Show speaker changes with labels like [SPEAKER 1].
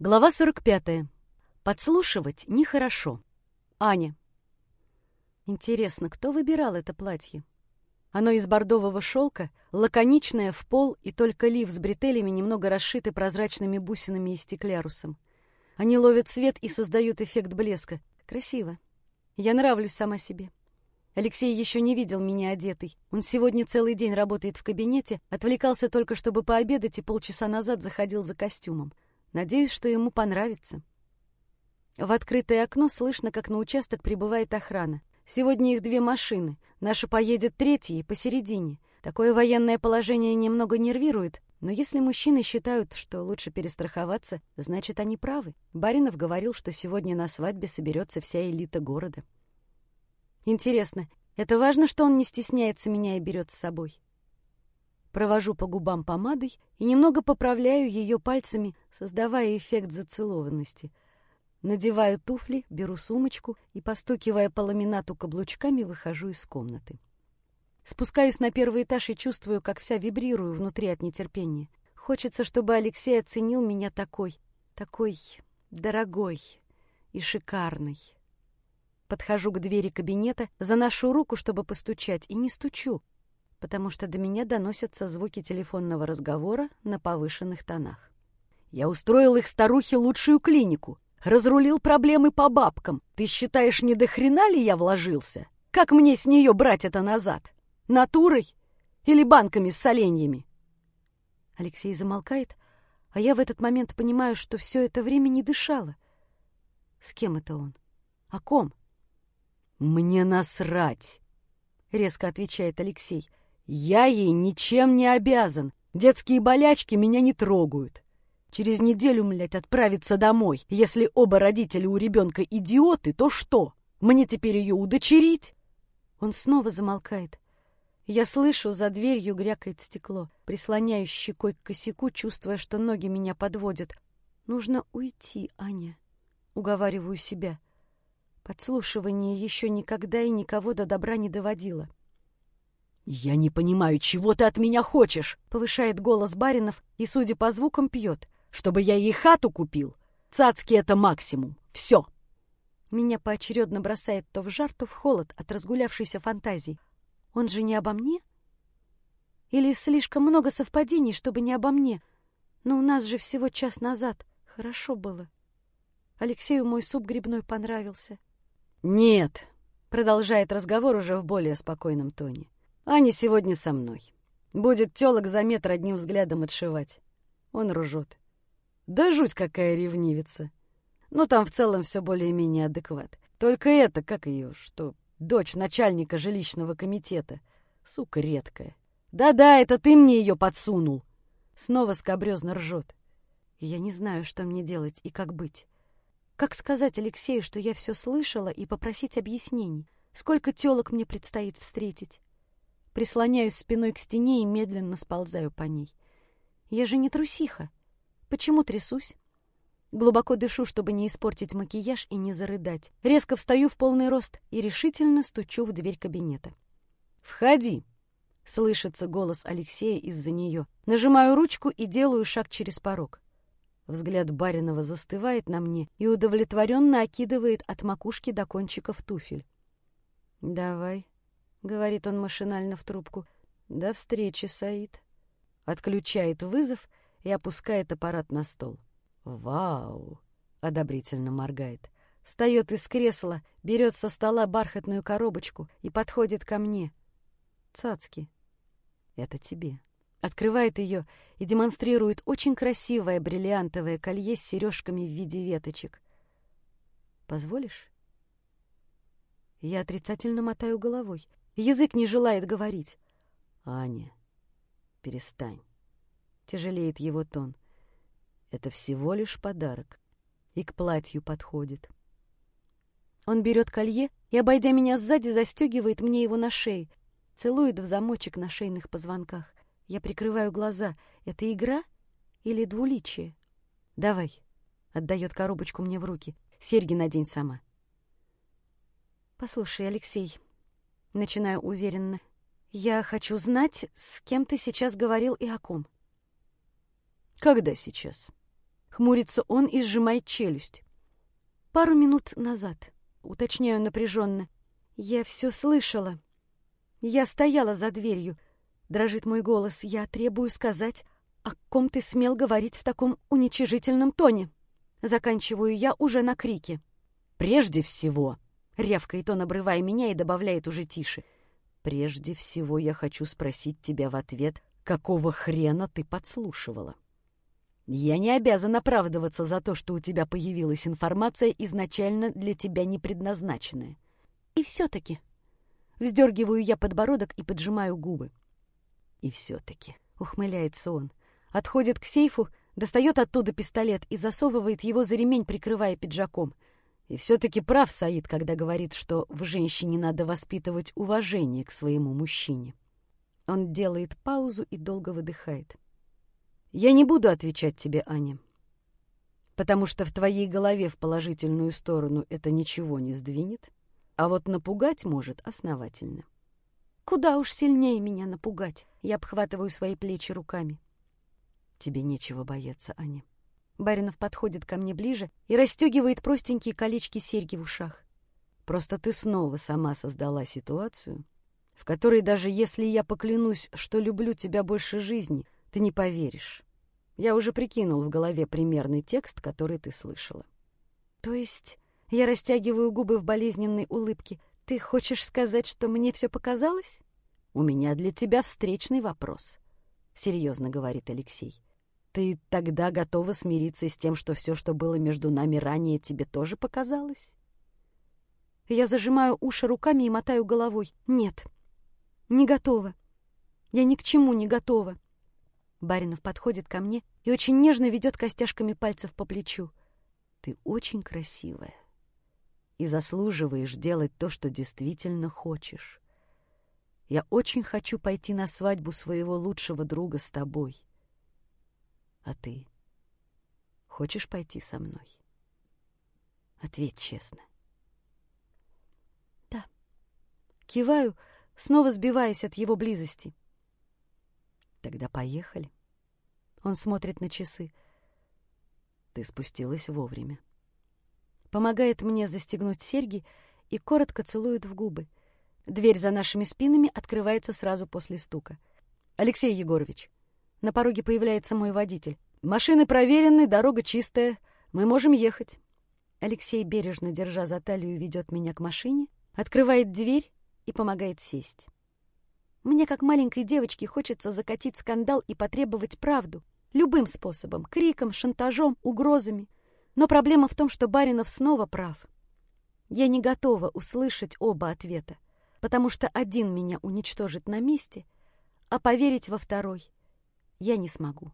[SPEAKER 1] Глава 45. Подслушивать нехорошо. Аня. Интересно, кто выбирал это платье? Оно из бордового шелка, лаконичное в пол, и только лиф с бретелями немного расшиты прозрачными бусинами и стеклярусом. Они ловят свет и создают эффект блеска. Красиво. Я нравлюсь сама себе. Алексей еще не видел меня одетой. Он сегодня целый день работает в кабинете, отвлекался только, чтобы пообедать, и полчаса назад заходил за костюмом. Надеюсь, что ему понравится. В открытое окно слышно, как на участок прибывает охрана. Сегодня их две машины. Наша поедет третьей, посередине. Такое военное положение немного нервирует, но если мужчины считают, что лучше перестраховаться, значит, они правы. Баринов говорил, что сегодня на свадьбе соберется вся элита города. Интересно, это важно, что он не стесняется меня и берет с собой? Провожу по губам помадой и немного поправляю ее пальцами, создавая эффект зацелованности. Надеваю туфли, беру сумочку и, постукивая по ламинату каблучками, выхожу из комнаты. Спускаюсь на первый этаж и чувствую, как вся вибрирую внутри от нетерпения. Хочется, чтобы Алексей оценил меня такой, такой дорогой и шикарной. Подхожу к двери кабинета, заношу руку, чтобы постучать, и не стучу, потому что до меня доносятся звуки телефонного разговора на повышенных тонах. Я устроил их старухе лучшую клинику, разрулил проблемы по бабкам. Ты считаешь, не до хрена ли я вложился? Как мне с нее брать это назад? Натурой или банками с соленьями? Алексей замолкает, а я в этот момент понимаю, что все это время не дышала. С кем это он? О ком? «Мне насрать!» — резко отвечает Алексей. Я ей ничем не обязан. Детские болячки меня не трогают. Через неделю, млядь, отправиться домой. Если оба родителя у ребенка идиоты, то что? Мне теперь ее удочерить? Он снова замолкает. Я слышу, за дверью грякает стекло. Прислоняюсь щекой к косяку, чувствуя, что ноги меня подводят. Нужно уйти, Аня. Уговариваю себя. Подслушивание еще никогда и никого до добра не доводило. «Я не понимаю, чего ты от меня хочешь?» — повышает голос Баринов и, судя по звукам, пьет. «Чтобы я ей хату купил? Цацки — это максимум. Все!» Меня поочередно бросает то в жар, то в холод от разгулявшейся фантазии. Он же не обо мне? Или слишком много совпадений, чтобы не обо мне? Но у нас же всего час назад. Хорошо было. Алексею мой суп грибной понравился. «Нет», — продолжает разговор уже в более спокойном тоне. Аня сегодня со мной. Будет телок за метр одним взглядом отшивать. Он ржет. Да жуть какая ревнивица. Но там в целом все более-менее адекват. Только это, как ее, что дочь начальника жилищного комитета. Сука редкая. Да-да, это ты мне ее подсунул. Снова скобрезно ржет. Я не знаю, что мне делать и как быть. Как сказать Алексею, что я все слышала, и попросить объяснений? Сколько телок мне предстоит встретить? Прислоняюсь спиной к стене и медленно сползаю по ней. Я же не трусиха. Почему трясусь? Глубоко дышу, чтобы не испортить макияж и не зарыдать. Резко встаю в полный рост и решительно стучу в дверь кабинета. «Входи!» — слышится голос Алексея из-за нее. Нажимаю ручку и делаю шаг через порог. Взгляд Баринова застывает на мне и удовлетворенно окидывает от макушки до кончиков туфель. «Давай, говорит он машинально в трубку. До встречи, Саид. Отключает вызов и опускает аппарат на стол. Вау! одобрительно моргает. Встает из кресла, берет со стола бархатную коробочку и подходит ко мне. Цацки. Это тебе. Открывает ее и демонстрирует очень красивое бриллиантовое колье с сережками в виде веточек. Позволишь? Я отрицательно мотаю головой. Язык не желает говорить. «Аня, перестань». Тяжелеет его тон. Это всего лишь подарок. И к платью подходит. Он берет колье и, обойдя меня сзади, застегивает мне его на шее, целует в замочек на шейных позвонках. Я прикрываю глаза. Это игра или двуличие? «Давай», — отдает коробочку мне в руки. «Серьги надень сама». «Послушай, Алексей, Начинаю уверенно. Я хочу знать, с кем ты сейчас говорил и о ком.
[SPEAKER 2] Когда сейчас?
[SPEAKER 1] Хмурится он и сжимает челюсть. Пару минут назад, уточняю напряженно, я все слышала. Я стояла за дверью. Дрожит мой голос. Я требую сказать, о ком ты смел говорить в таком уничижительном тоне. Заканчиваю я уже на крике. Прежде всего, рявкает он, обрывая меня и добавляет уже тише. Прежде всего я хочу спросить тебя в ответ, какого хрена ты подслушивала? Я не обязан оправдываться за то, что у тебя появилась информация, изначально для тебя не предназначенная. И все-таки вздергиваю я подбородок и поджимаю губы. И все-таки, ухмыляется он, отходит к сейфу, достает оттуда пистолет и засовывает его за ремень, прикрывая пиджаком. И все-таки прав Саид, когда говорит, что в женщине надо воспитывать уважение к своему мужчине. Он делает паузу и долго выдыхает. Я не буду отвечать тебе, Аня, потому что в твоей голове в положительную сторону это ничего не сдвинет, а вот напугать может основательно. Куда уж сильнее меня напугать. Я обхватываю свои плечи руками. Тебе нечего бояться, Аня. Баринов подходит ко мне ближе и расстегивает простенькие колечки серьги в ушах. Просто ты снова сама создала ситуацию, в которой даже если я поклянусь, что люблю тебя больше жизни, ты не поверишь. Я уже прикинул в голове примерный текст, который ты слышала. То есть я растягиваю губы в болезненной улыбке. Ты хочешь сказать, что мне все показалось? У меня для тебя встречный вопрос. Серьезно говорит Алексей. Ты тогда готова смириться с тем, что все, что было между нами ранее, тебе тоже показалось? Я зажимаю уши руками и мотаю головой. Нет, не готова. Я ни к чему не готова. Баринов подходит ко мне и очень нежно ведет костяшками пальцев по плечу. Ты очень красивая и заслуживаешь делать то, что действительно хочешь. Я очень хочу пойти на свадьбу своего лучшего друга с тобой. А ты хочешь пойти со мной? Ответь честно. Да. Киваю, снова сбиваясь от его близости. Тогда поехали. Он смотрит на часы. Ты спустилась вовремя. Помогает мне застегнуть серьги и коротко целует в губы. Дверь за нашими спинами открывается сразу после стука. «Алексей Егорович, на пороге появляется мой водитель. Машины проверены, дорога чистая. Мы можем ехать». Алексей, бережно держа за талию, ведет меня к машине, открывает дверь и помогает сесть. Мне, как маленькой девочке, хочется закатить скандал и потребовать правду. Любым способом — криком, шантажом, угрозами. Но проблема в том, что Баринов снова прав. Я не готова услышать оба ответа, потому что один меня уничтожит на месте, а поверить во второй я не смогу.